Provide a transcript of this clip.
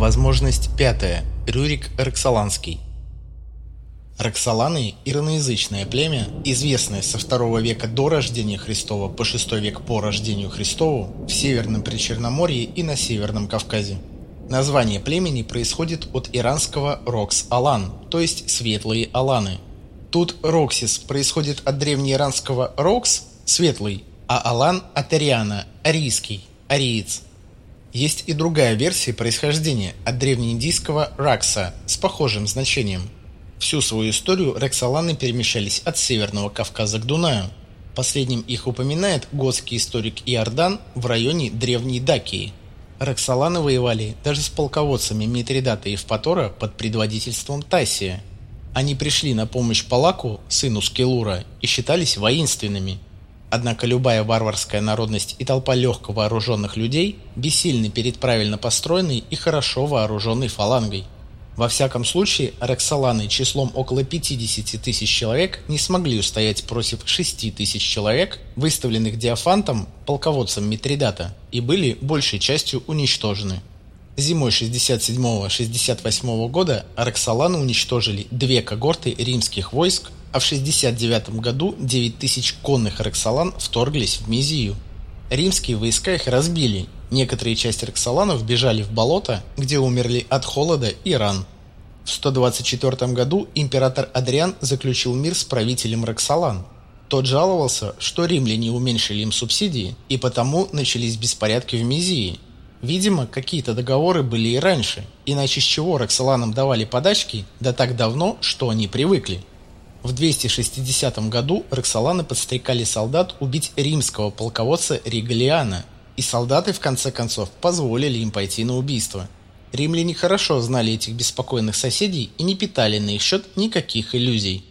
Возможность пятая. Рюрик Роксоланский. Роксоланы – ироноязычное племя, известное со II века до рождения Христова по VI век по рождению Христову в Северном Причерноморье и на Северном Кавказе. Название племени происходит от иранского «рокс-алан», то есть «светлые аланы». Тут «роксис» происходит от древнеиранского «рокс» – «светлый», а «алан» – от ариана – «арийский», «ариец». Есть и другая версия происхождения от древнеиндийского «ракса» с похожим значением. Всю свою историю рексаланы перемещались от Северного Кавказа к Дунаю. Последним их упоминает готский историк Иордан в районе Древней Дакии – Роксоланы воевали даже с полководцами Митридата и Евпатора под предводительством Тассия. Они пришли на помощь Палаку, сыну Скелура, и считались воинственными. Однако любая варварская народность и толпа легко вооруженных людей бессильны перед правильно построенной и хорошо вооруженной фалангой. Во всяком случае, Роксоланы числом около 50 тысяч человек не смогли устоять против 6 тысяч человек, выставленных Диофантом, полководцем Митридата, и были большей частью уничтожены. Зимой 67-68 года Роксоланы уничтожили две когорты римских войск, а в 69 году 9 тысяч конных Роксолан вторглись в Мизию. Римские войска их разбили, Некоторые части Роксоланов бежали в болото, где умерли от холода и ран. В 124 году император Адриан заключил мир с правителем Роксолан. Тот жаловался, что римляне уменьшили им субсидии, и потому начались беспорядки в Мизии. Видимо, какие-то договоры были и раньше, иначе с чего Роксоланам давали подачки, да так давно, что они привыкли. В 260 году Роксоланы подстрекали солдат убить римского полководца Ригалиана – и солдаты, в конце концов, позволили им пойти на убийство. Римляне хорошо знали этих беспокойных соседей и не питали на их счет никаких иллюзий.